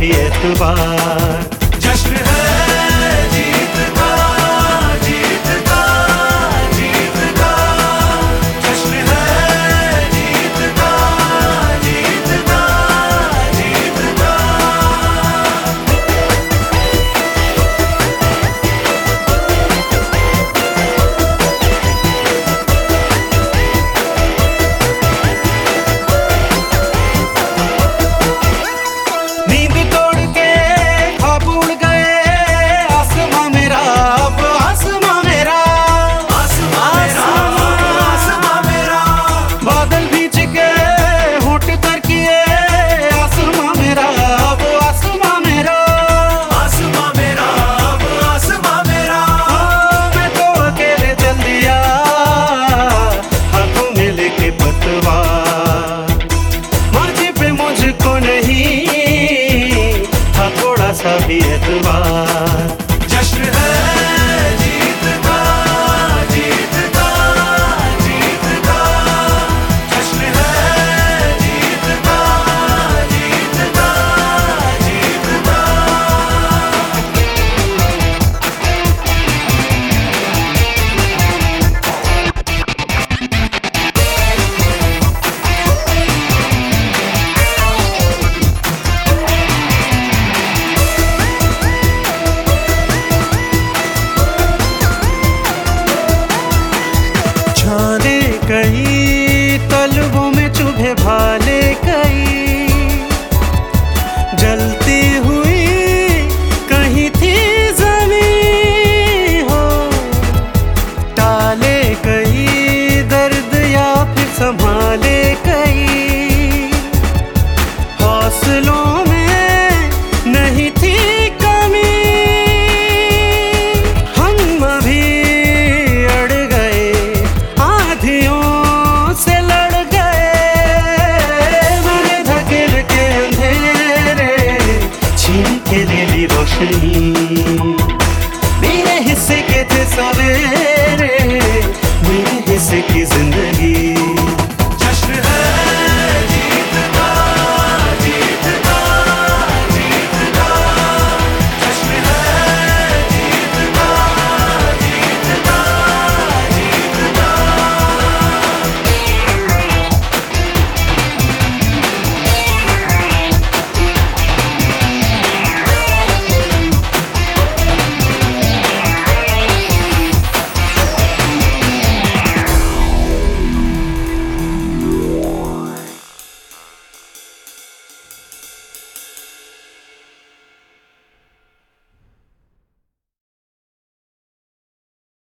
भी एतबार பேசுவார் है भाले कई। जलती हुई कहीं थी जमी हो। टाले कई, दर्द या फिर संभाले कई। हौसलों Love it.